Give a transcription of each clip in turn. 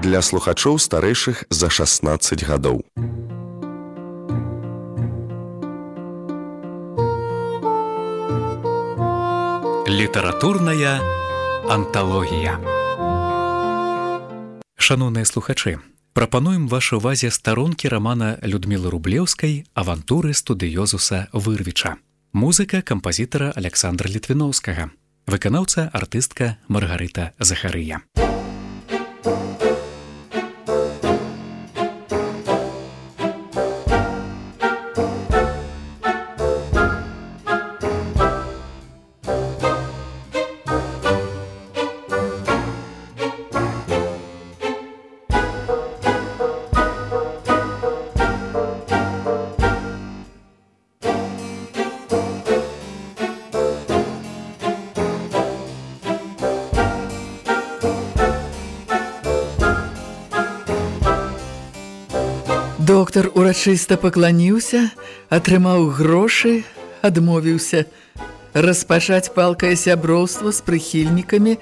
для слухачоў старэйшых за 16 гадоў. Літаратурная анталогія. Шаноўныя слухачы, прапануем вашай увазе старонкі рамана Людмілы Рублеўскай авантуры студыёзуса Вырвіча. Музыка кампазітара Александра Літвіноўскага. Выканаўца артыстка Маргарыта Захарыя. Доктар урачыста пакланіўся, атрымаў грошы, адмовіўся распачаць палкае сяброўства з прыхільнікамі,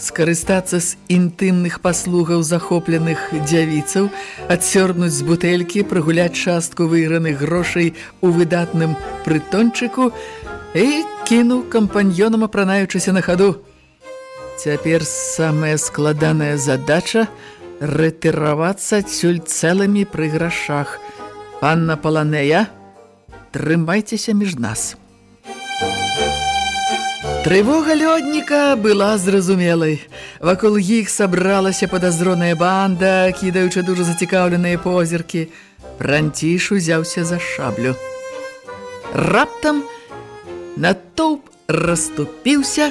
скарыстацца з інтымных паслугаў захопленых дзявіцаў, адсёрнуць з бутэлькі, прыгуляць частку выйграных грошай у выдатным прытончыку і кінуў кампаньёнам, апранаючыся на хаду. Цяпер самая складаная задача – рэтыравацца адсюль цэлымі пры грашах. Панна Паланея, трымайцеся між нас. Трывога лёдніка была зразумелай. Вакол іх сабралася падазроная банда, кідаючы дужа зацікаўленыя позіркі. Пранціш узяўся за шаблю. Раптам натоўп расступіўся,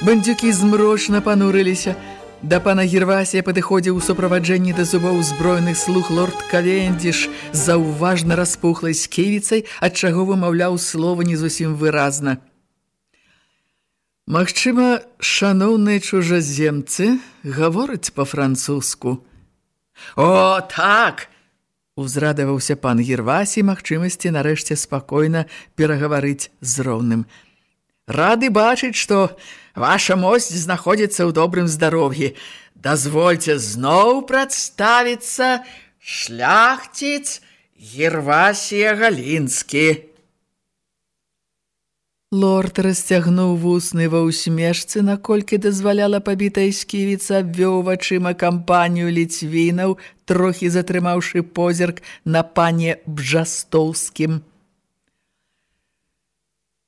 бандюкі змрочна панурыліся, Да пана Гервасія падыходзіў у суправаджэнні да зубоў узброеных слух лорд Кавендзіш заўважна распухлай сківіцай, ад чаго вымаўляў слова не зусім выразна. Магчыма, шаноўныя чужаземцы гавораць па-французску. О, так! Узрадаваўся пан Гервасі магчымасці нарэшце спакойна перагаварыць з роўным. Рады бачыць, што ваша мосць знаходзіцца ў добрым здароўі. Дазвольце зноў прадставіцца шляхціц Гервасія Галінскі. Лорд расцягнуў вусны ва ўсмешцы, наколькі дазваляла пабітая сківіца, абвёў вачыма кампанію ліцвінаў, трохі затрымаўшы позірк на пане Бжастоўскім.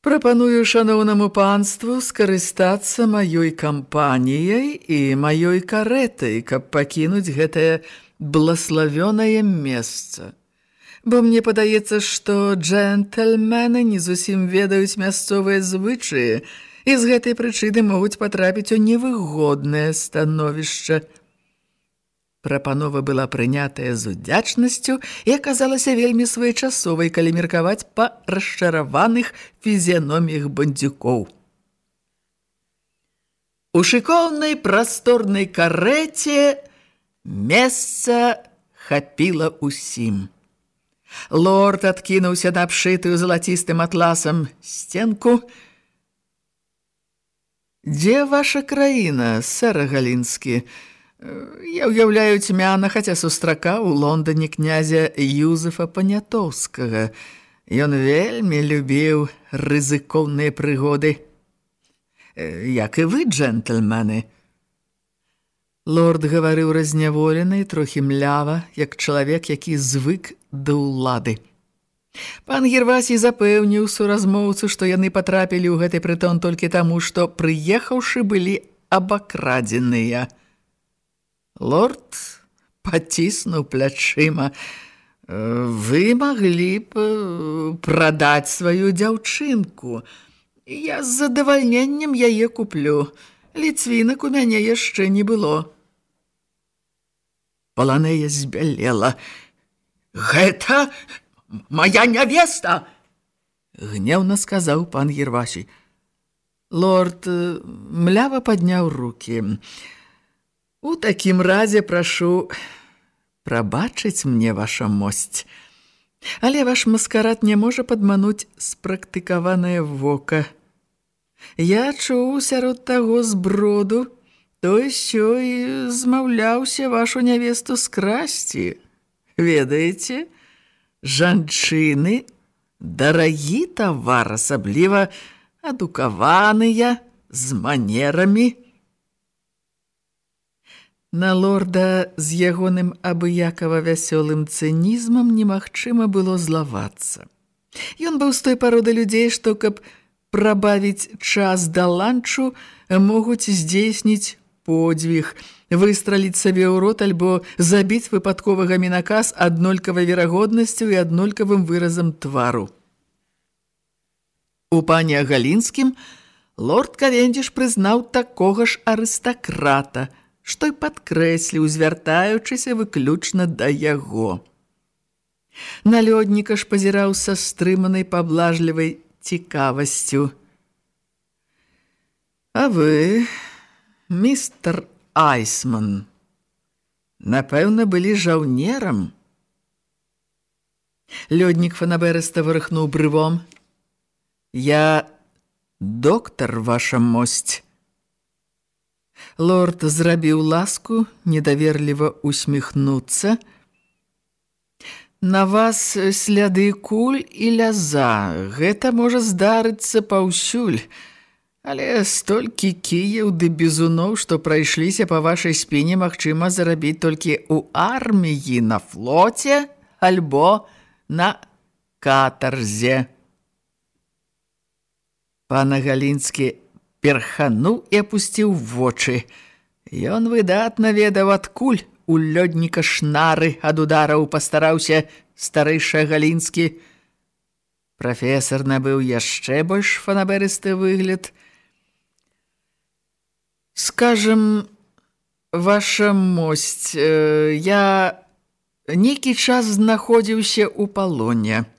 Прапаную шаноўнаму панству скарыстацца маёй кампаніяй і маёй карэтай, каб пакінуць гэтае блаславёнае месца. Бо мне падаецца, што джентльмены не зусім ведаюць мясцовыя звычаі і з гэтай прычыны могуць патрапіць у невыгоднае становішча. Прапанова была прынятая з удзячнасцю і аказалася вельмі своечасовай, калі меркаваць па расчараваных фізіяноміях бандзюкоў. У шыкоўнай прасторнай карэце месца хапіла ўсім. Лорд адкінуўся на абшытую залацістым атласам сценку. «Дзе ваша краіна, сэра Галінскі?» Я ўяўляю цьмяна, хаця сустрака ў Лондоне князя Юзефа Панятоўскага. Ён вельмі любіў рызыкоўныя прыгоды. Як і вы, джентльмены. Лорд гаварыў разняволены, трохі млява, як чалавек, які звык да ўлады. Пан Гервасій запэўніў суразмоўцу, што яны патрапілі ў гэты прытон толькі таму, што прыехаўшы былі абакрадзеныя. Лорд паціснуў плячыма. Вы маглі б э, прадаць сваю дзяўчынку. Я з задавальненнем яе куплю. Ліцвінак у мяне яшчэ не было. Паланея збялела. Гэта моя нявеста! Гневна сказаў пан Гервасій. Лорд э, млява падняў рукі. У такім разе прашу прабачыць мне ваша мосць. Але ваш маскарад не можа падмануць спрактыкаванае вока. Я чуў сярод таго зброду, той сёй змаўляўся вашу нявесту скрасці. Ведаеце, жанчыны дарагі тавар, асабліва адукаваныя, з манерамі. На лорда з ягоным абыякава вясёлым цынізмам немагчыма было злавацца. Ён быў з той пароды людзей, што, каб прабавіць час да ланчу, могуць здзейсніць подзвіг, выстраліць сабе ў рот альбо забіць выпадковага мінака з аднолькавай верагоднасцю і аднолькавым выразам твару. У пані Агалінскім лорд Кавендзіш прызнаў такога ж арыстакрата, што і падкрэсліў, звяртаючыся выключна да яго. Налёдніка ж пазіраў са стрыманай паблажлівай цікавасцю. А вы, містер Айсман, напэўна, былі жаўнерам? Лёднік фанаберыста вырыхнуў брывом. Я доктар, ваша мосць. Лорд зрабіў ласку, недаверліва усміхнуцца. На вас сляды куль і ляза. Гэта можа здарыцца паўсюль. Але столькі кіяў ды бізуноў, што прайшліся па вашай спіне, магчыма зарабіць толькі ў арміі, на флоце альбо на катарзе. Пана Галінскі перхануў і апусціў вочы. Ён выдатна ведаў адкуль у лёдніка шнары ад удараў пастараўся старэйшы Галінскі. Прафесар набыў яшчэ больш фанаберысты выгляд. Скажам, ваша мосць, э, я нейкі час знаходзіўся ў палоне.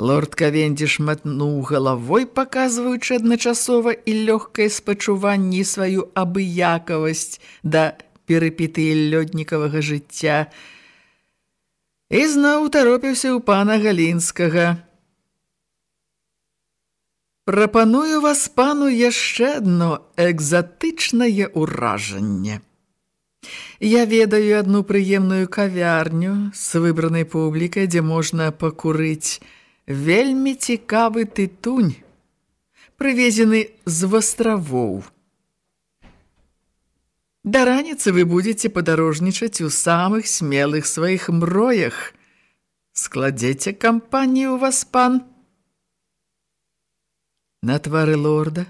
Лорд Кавендзіш матнуў галавой, паказваючы адначасова і лёгкае спачуванне сваю абыякавасць да перыпетыі лёднікавага жыцця. І зноў таропіўся ў пана Галінскага. Прапаную вас пану яшчэ адно экзатычнае ўражанне. Я ведаю адну прыемную кавярню з выбранай публікай, дзе можна пакурыць вельмі цікавы тытунь, прывезены з вастравоў. Да раніцы вы будете падарожнічаць у самых смелых сваіх мроях. Складзеце кампанію вас, пан. На твары лорда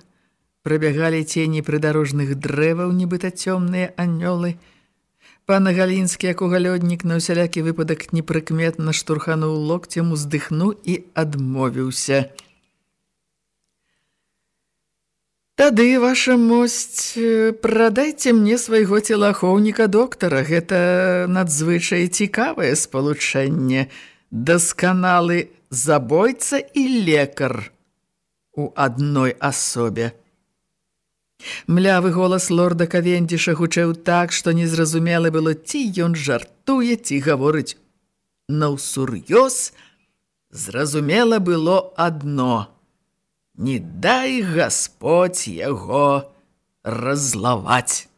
прабягалі цені прыдарожных дрэваў, нібыта цёмныя анёлы, Пан Галінскі, як угалёднік, на ўсялякі выпадак непрыкметна штурхануў локцем, уздыхнуў і адмовіўся. Тады, ваша мосць, прадайце мне свайго целахоўніка доктара. Гэта надзвычай цікавае спалучэнне. Дасканалы забойца і лекар у адной асобе. Млявы голас лорда Кавендіша гучэў так, што незразумела было, ці ён жартуе, ці гаворыць наўсур'ёз. Зразумела было адно: Не дай Гасподь яго разлаваць.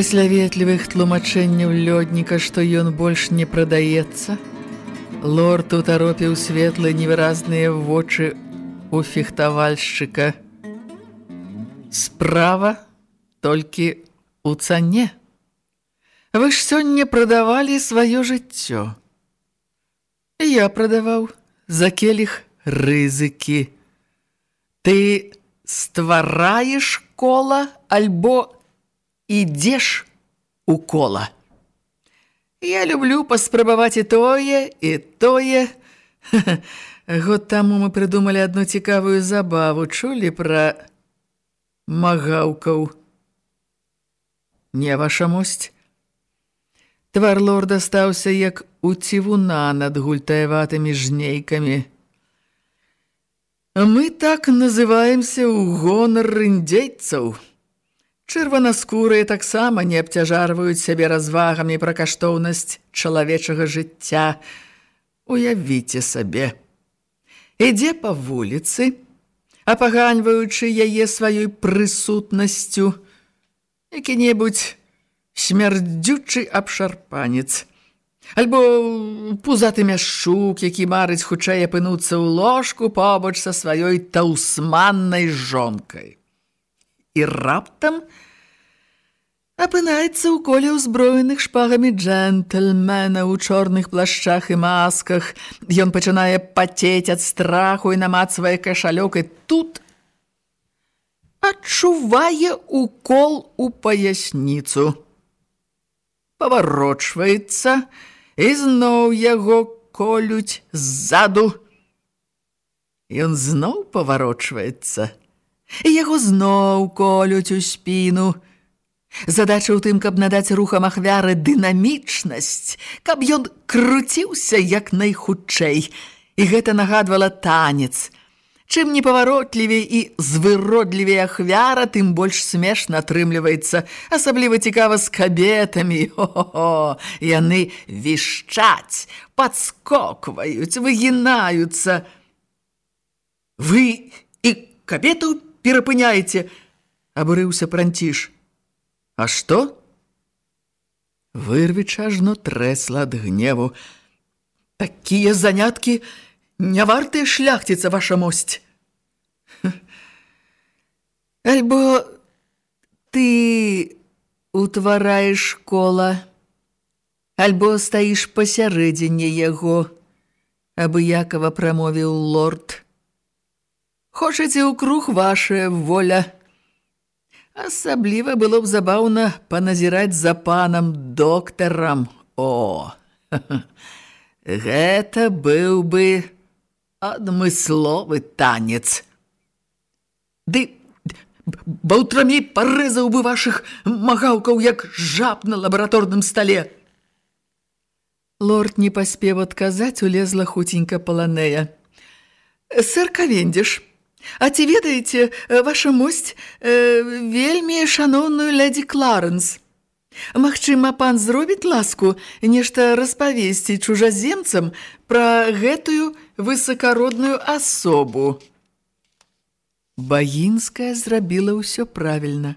Пасля ветлівых тлумачэнняў лёдніка, што ён больш не прадаецца, лорд утаропіў светлыя невыразныя вочы у фехтавальшчыка. Справа толькі у цане. Вы ж сёння прадавалі сваё жыццё. Я прадаваў за келіх рызыкі. Ты ствараеш кола альбо ідзеш у кола. Я люблю паспрабаваць і тое, і тое. Год таму мы прыдумалі адну цікавую забаву, чулі пра магаўкаў. Не ваша мосць. Твар лорда стаўся як у цівуна над гультаеватымі жнейкамі. Мы так называемся ў гонар індзейцаў. Чырванаскурыя таксама не абцяжарваюць сябе развагамі пра каштоўнасць чалавечага жыцця. Уявіце сабе. Ідзе па вуліцы, апаганьваючы яе сваёй прысутнасцю, які-небудзь смярдзючы абшарпанец, альбо пузаты мяшчук, які марыць хутчэй апынуцца ў ложку побач са сваёй таўсманнай жонкай і раптам апынаецца ў коле ўзброеных шпагамі джентльмена ў чорных плашчах і масках. Ён пачынае пацець ад страху і намацвае кашалёк і тут адчувае укол у паясніцу. Паварочваецца і зноў яго колюць ззаду. Ён зноў паварочваецца – яго зноў колюць у спіну. Задача ў тым, каб надаць рухам ахвяры дынамічнасць, каб ён круціўся як найхутчэй, і гэта нагадвала танец. Чым непаваротлівей і звыродлівей ахвяра, тым больш смешна атрымліваецца, асабліва цікава з кабетамі. О-о-о! Яны вішчаць, падскокваюць, выгінаюцца. Вы і кабетаў перапыняеце, абурыўся пранціш. А што? Вырвіч ажно трэсла ад гневу. Такія заняткі не вартыя шляхціца ваша мосць. Альбо ты утвараеш кола, альбо стаіш пасярэдзіне яго, абыякава прамовіў лорд. Хочаце ў круг ваша воля. Асабліва было б забаўна паназіраць за панам доктарам. О, гэта быў бы адмысловы танец. Ды баўтрамі парэзаў бы вашых магаўкаў, як жаб на лабараторным стале. Лорд не паспеў адказаць, улезла хуценька паланея. Сэр Кавендзіш, А ці ведаеце, ваша мосць, э, вельмі шаноўную лядзі Кларэнс? Магчыма, пан зробіць ласку нешта распавесці чужаземцам пра гэтую высакародную асобу. Багінская зрабіла ўсё правільна.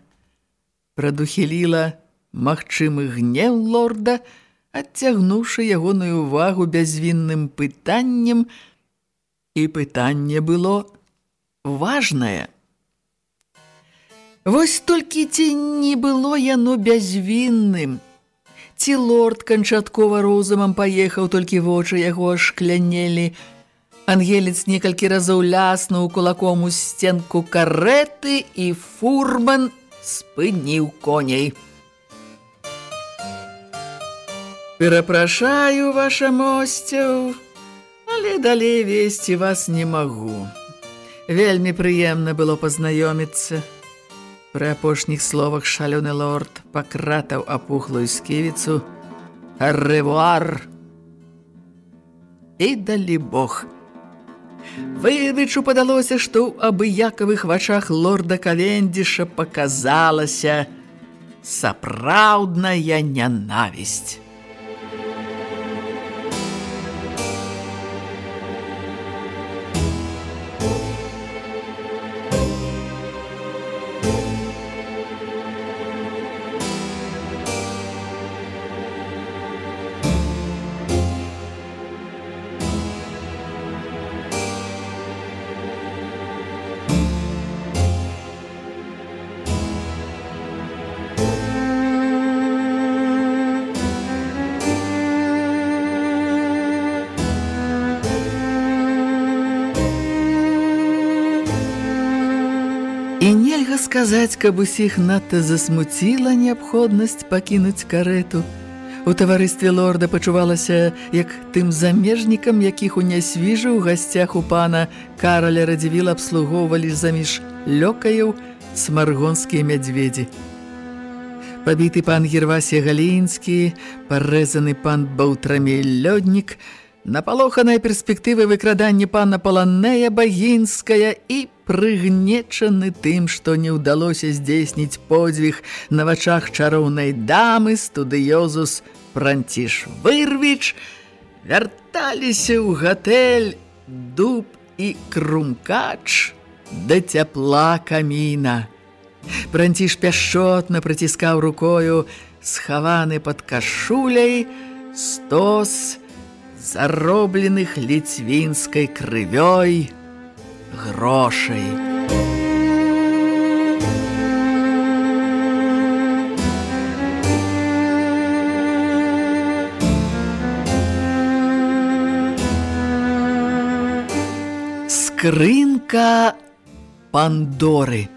Прадухіліла магчымы гнеў лорда, адцягнуўшы ягоную увагу бязвінным пытаннем, і пытанне было важнае. Вось толькі ці не было яно бязвінным. Ці лорд канчаткова розумам паехаў, толькі вочы яго шклянелі. Ангелец некалькі разоў ляснуў кулаком у сценку кареты і фурман спыніў коней. Перапрашаю ваша мосцяў, але далей весці вас не магу. Вельмі прыемна было пазнаёміцца. Пры апошніх словах шалёны лорд пакратаў апухлую сківіцу «Арревуар!» І далі Бог. Выдычу падалося, што ў абыякавых вачах лорда Кавендзіша паказалася сапраўдная нянавісць. Нельга сказаць, каб усіх надта засмуціла неабходнасць пакінуць карету. У таварыстве лорда пачувалася, як тым замежнікам, якіх у нясвіжы ў гасцях у пана Караля Радзівіл абслугоўвалі заміж лёкаяў смаргонскія мядзведзі. Пабіты пан Гервасія Галінскі, парэзаны пан Баўтрамей Лёднік – Напалоханая перспектыва выкрадання пана Паланея Багінская і прыгнечаны тым, што не ўдалося здзейсніць подзвіг на вачах чароўнай дамы студыёзус Пранціш Вырвіч, вярталіся ў гатэль дуб і крумкач да цяпла каміна. Пранціш пяшчотна прыціскаў рукою, схаваны пад кашуляй, стос, заробленых ліцвінскай крывёй грошей. Скринка Пандоры.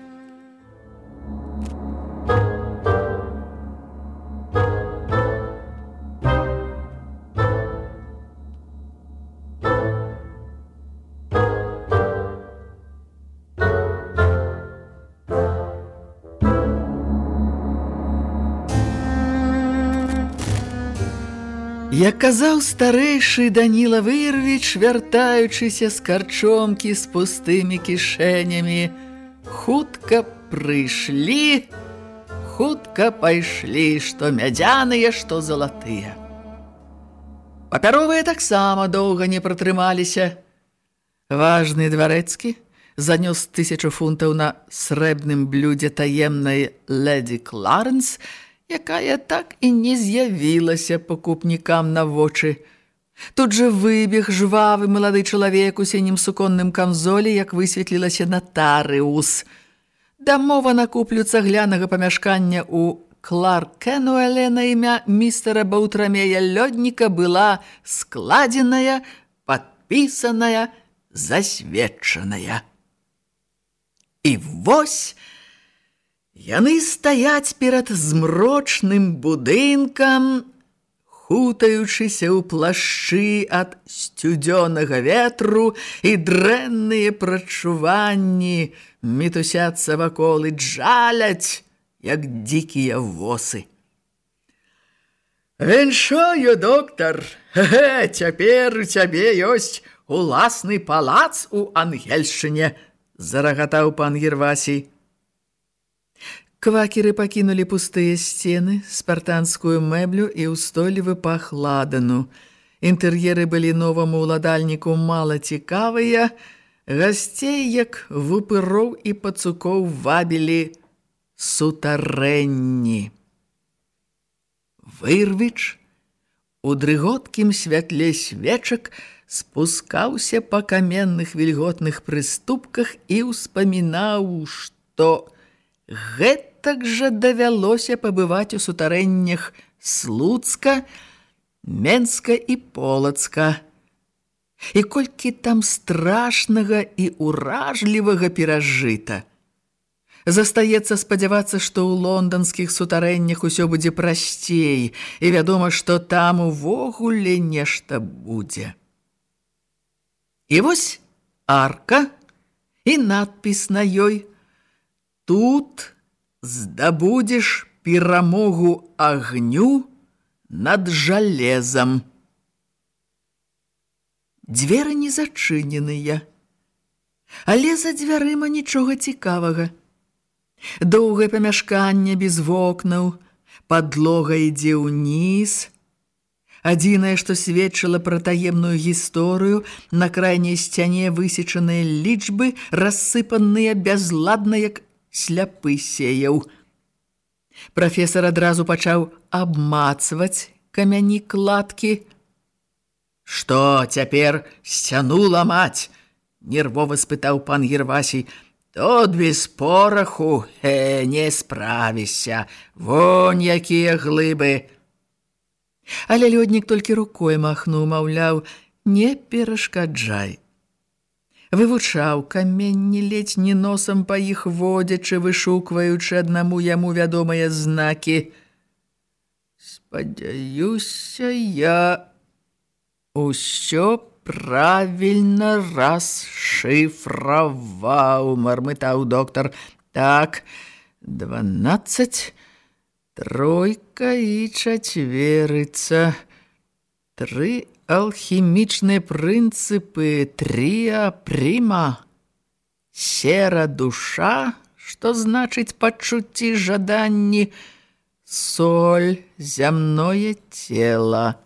Як казаў старэйшы Даніла Вырвіч, вяртаючыся з карчомкі з пустымі кішэнямі, хутка прыйшлі, хутка пайшлі, што мядзяныя, што залатыя. Папяровыя таксама доўга не пратрымаліся. Важны дварэцкі занёс тысячу фунтаў на срэбным блюдзе таемнай леді Кларенс – якая так і не з'явілася пакупнікам на вочы. Тут жа выбег жвавы малады чалавек у сінім суконным камзолі, як высветлілася натарыус. Дамова на куплю цаглянага памяшкання ў Кларк Кенуэле на імя містера Баутрамея Лёдніка была складзеная, падпісаная, засведчаная. І вось... Яны стаяць перад змрочным будынкам, хутаючыся ў плашчы ад сцюдзёнага ветру і дрэнныя прачуванні мітусяцца вакол і джаляць, як дзікія восы. Віншою, доктар, гэ, цяпер у цябе ёсць уласны палац у Ангельшчыне, зарагатаў пан Гервасій. Квакеры пакінулі пустыя сцены, спартанскую мэблю і ўстойлівы пах ладану. Інтэр'еры былі новаму ўладальніку мала цікавыя, гасцей, як вупыроў і пацукоў вабілі сутарэнні. Вырвіч у дрыготкім святле свечак спускаўся па каменных вільготных прыступках і ўспамінаў, што гэтак жа давялося пабываць у сутарэннях Слуцка, Менска і Полацка. І колькі там страшнага і ўражлівага перажыта. Застаецца спадзявацца, што ў лонданскіх сутарэннях усё будзе прасцей, і вядома, што там увогуле нешта будзе. І вось арка і надпіс на ёй – тут здабудзеш перамогу агню над жалезам. Дзверы не зачыненыя, але за дзвярыма нічога цікавага. Доўгае памяшканне без вокнаў, падлога ідзе ўніз. Адзінае, што сведчыла пра таемную гісторыю, на крайняй сцяне высечаныя лічбы, рассыпаныя бязладна, як сляпы сеяў. Прафесар адразу пачаў абмацваць камяні кладкі. «Што цяпер сцяну ламаць?» – нервова спытаў пан Гервасій. «Тут без пораху э, не справіся, вон якія глыбы!» Але лёднік толькі рукой махнуў, маўляў, «Не перашкаджай!» Вывучаў каменні ледзь не носам па іх водзячы, вышукваючы аднаму яму вядомыя знакі. Спадзяюся, я ўсё правільна расшыфраваў, мармытаў доктар. Так, дванаццаць, тройка і чацверыца. Тры алхімічныя прынцыпы трія прыма. Сера душа, што значыць пачуцці жаданні, соль, зямное цела,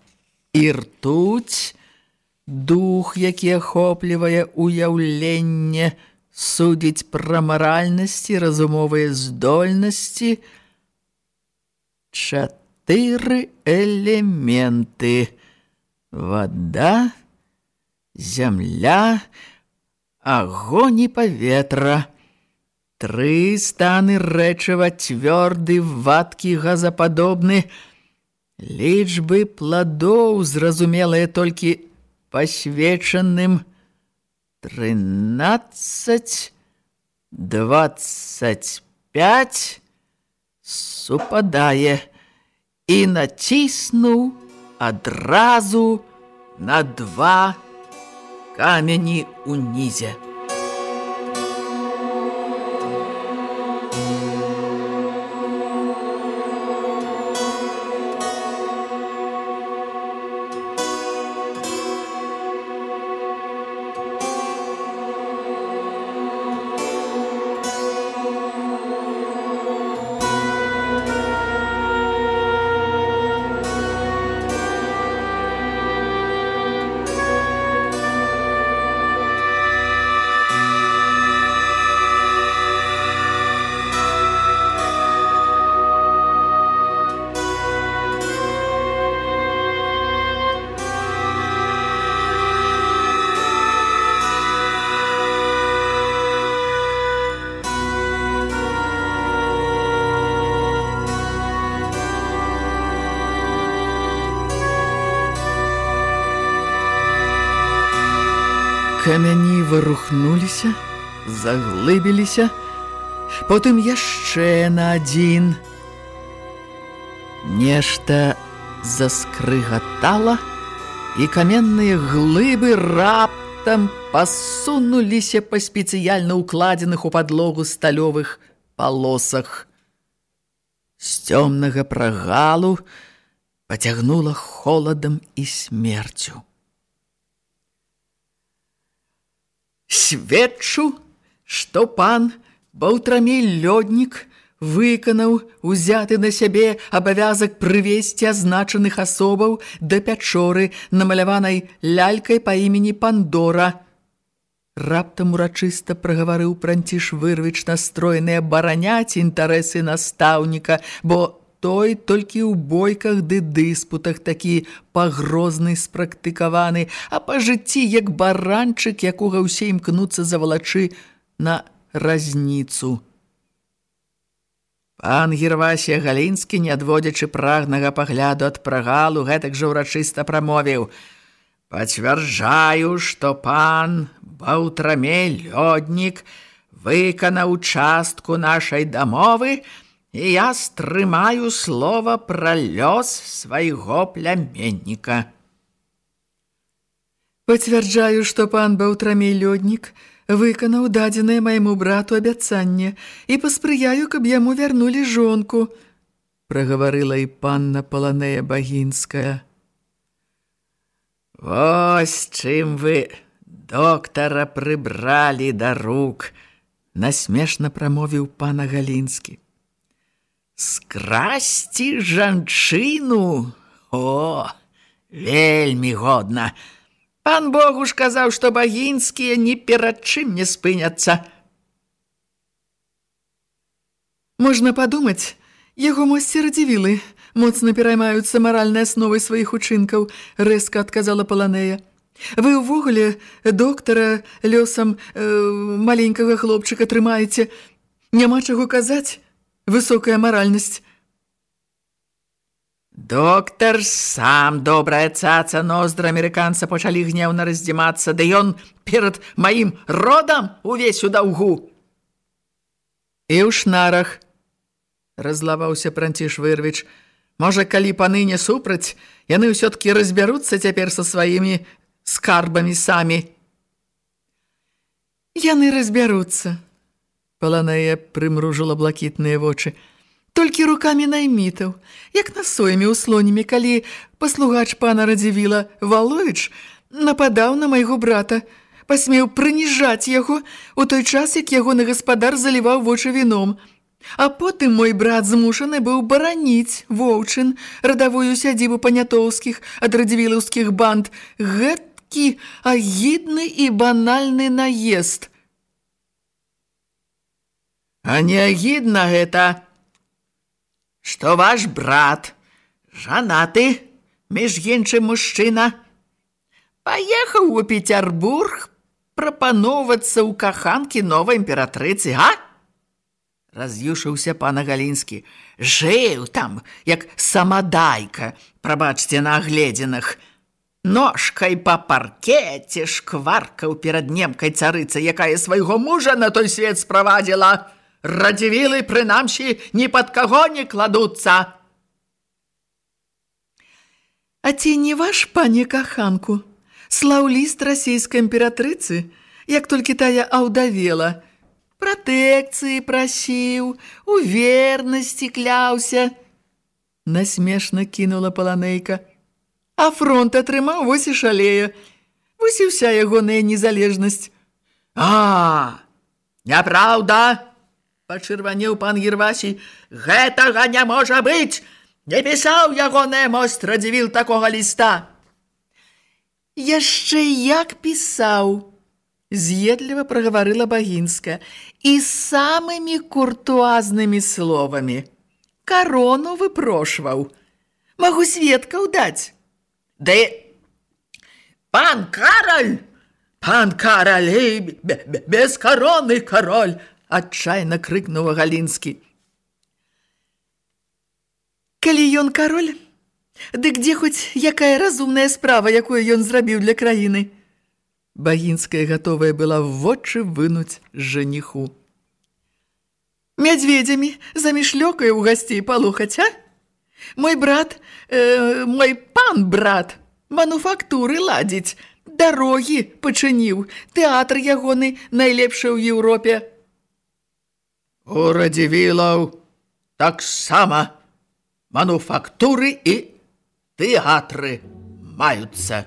і ртуць, дух, які ахоплівае уяўленне, судзіць пра маральнасці, разумовыя здольнасці, чатыры элементы – вода, зямля, агонь і паветра. Тры станы рэчыва цвёрды, вадкі, газападобны. Лічбы пладоў зразумелыя толькі пасвечаным. Трынаццаць, дваццаць пяць супадае і націснуў адразу на два камені унізе. Камяні вырухнуліся, заглыбіліся, потым яшчэ на адзін. Нешта заскрыгатала, і каменныя глыбы раптам пасунуліся па спецыяльна ўкладзеных у падлогу сталёвых палосах. З цёмнага прагалу пацягнула холадам і смерцю. Сведчу, што пан Баўтрамей лёднік выканаў узяты на сябе абавязак прывесці азначаных асобаў да пячоры, намаляванай лялькай па імені Пандора. Раптам урачыста прагаварыў пранціш вырвіч настроены абараняць інтарэсы настаўніка, бо той толькі ў бойках ды дыспутах такі пагрозны спрактыкаваны, а па жыцці як баранчык, якога ўсе імкнуцца завалачы на разніцу. Пан Гервасія Галінскі, не адводзячы прагнага пагляду ад прагалу, гэтак жа ўрачыста прамовіў: « Пацвярджаю, што пан Баўтрамей лёднік выканаў частку нашай дамовы, і я стрымаю слова пра лёс свайго пляменніка. Пацвярджаю, што пан Баўтрамей лёднік выканаў дадзенае майму брату абяцанне і паспрыяю, каб яму вярнулі жонку, прагаварыла і панна Паланея Багінская. Вось чым вы доктара прыбралі да рук, насмешна прамовіў пана Галінскі. Скрасці жанчыну? О, вельмі годна. Пан Богуш казаў, што багінскія ні перад чым не спыняцца. Можна падумаць, яго мосці радзівілы, моцна пераймаюцца маральнай асновай сваіх учынкаў, рэзка адказала Паланея. Вы ўвогуле доктара лёсам э, маленькага хлопчыка трымаеце. Няма чаго казаць? Высокая маральнасць. Доктар сам добрая цаца ноздры амерыканца пачалі гневна раздзімацца, ды ён перад маім родам увесь у даўгу. І ў шнарах разлаваўся Пранціш Вырвіч. Можа, калі паны не супраць, яны ўсё-ткі разбяруцца цяпер са сваімі скарбамі самі. Яны разбяруцца. Паланея прымружыла блакітныя вочы толькі рукамі наймітаў, як на сойме ў слонімі, калі паслугач пана Радзівіла Валовіч нападаў на майго брата, пасмеў прыніжаць яго у той час, як ягоны гаспадар заліваў вочы віном. А потым мой брат змушаны быў бараніць воўчын радавую сядзібу панятоўскіх ад радзівілаўскіх банд. Гэткі агідны і банальны наезд. А не агідна гэта, што ваш брат, жанаты, між іншым мужчына, паехаў у Петербург прапаноўвацца ў каханкі новай імператрыцы, а? Раз'юшыўся пана Галінскі. Жыў там, як самадайка, прабачце на агледзінах. Ножкай па паркеце шкваркаў перад немкай царыцы, якая свайго мужа на той свет справадзіла радзівілы прынамсі ні пад каго не кладуцца. А ці не ваш пане каханку, слаўліст расійскай імператрыцы, як толькі тая аўдавела, пратэкцыі прасіў, у вернасці кляўся. Насмешна кінула паланейка. А фронт атрымаў вось і шалея. Вось і ўся ягоная незалежнасць. А, няпраўда! Пачырванеў пан Гервасій. Гэтага не можа быць! Не пісаў ягоны мост радзівіл такога ліста. Яшчэ як пісаў, з'едліва прагаварыла Багінска і самымі куртуазнымі словамі. Карону выпрошваў. Магу сведкаў даць. Ды пан Караль, пан Караль, без кароны кароль, адчайна крыкнуў галінскі. Калі ён кароль, дык дзе хоць якая разумная справа, якую ён зрабіў для краіны? Багінская гатовая была вочы вынуць жаніху. Мядзведзямі замішлёкаю ў гасцей палухаць, а? Мой брат, э, мой пан брат, мануфактуры ладзіць, дарогі пачыніў, тэатр ягоны найлепшы ў Еўропе. У радзівілаў таксама мануфактуры і тэатры маюцца.